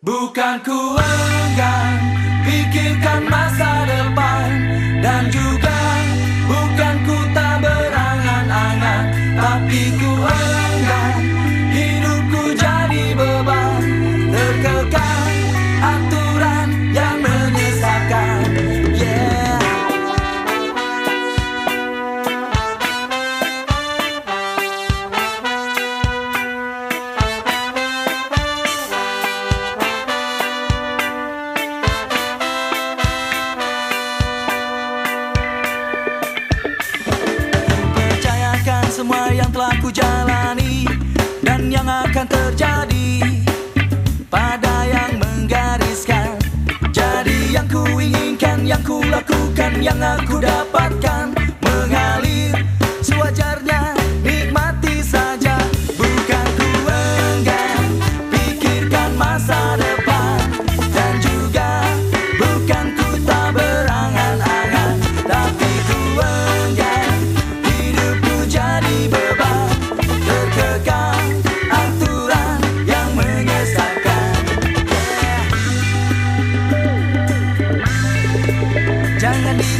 Bukan ku enggan pikirkan masa depan dan juga bukan ku tak berangan-angan tapi ku yang telah ku jalani dan yang akan terjadi. Pada yang menggariskan jadi yang ku inginkan yang ku lakukan yang aku dapat. 站在你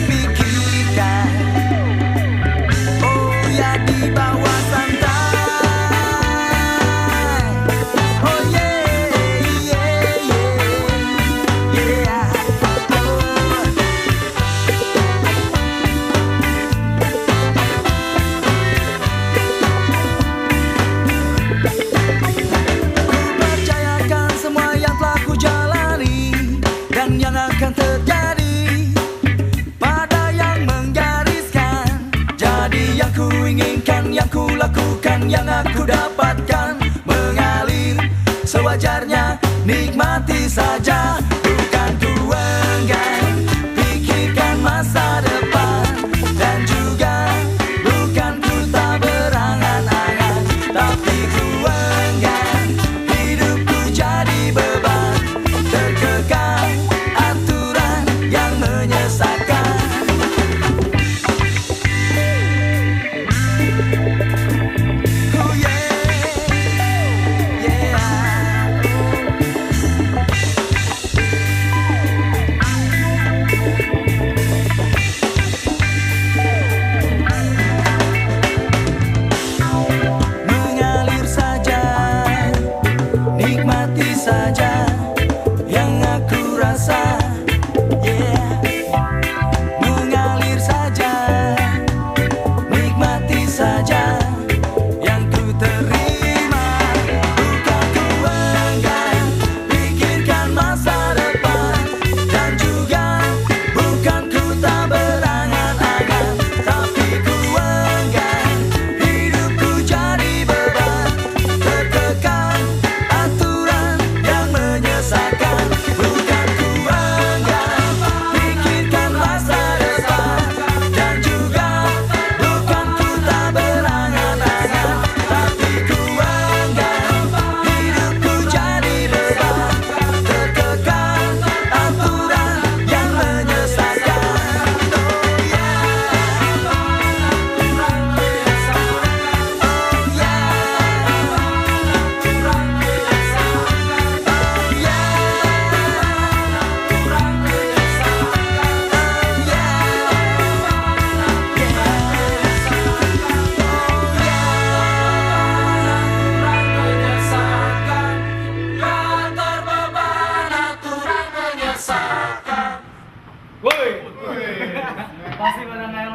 Jadi yang ku inginkan, yang ku lakukan, yang aku dapatkan. Mengalir sewajarnya, nikmati saja.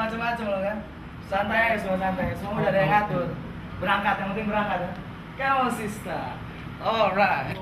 macam-macam loh kan. Santai semua santai. Semua udah ada yang ngatur. Berangkat yang penting berangkat. Ya kamu sister. Alright.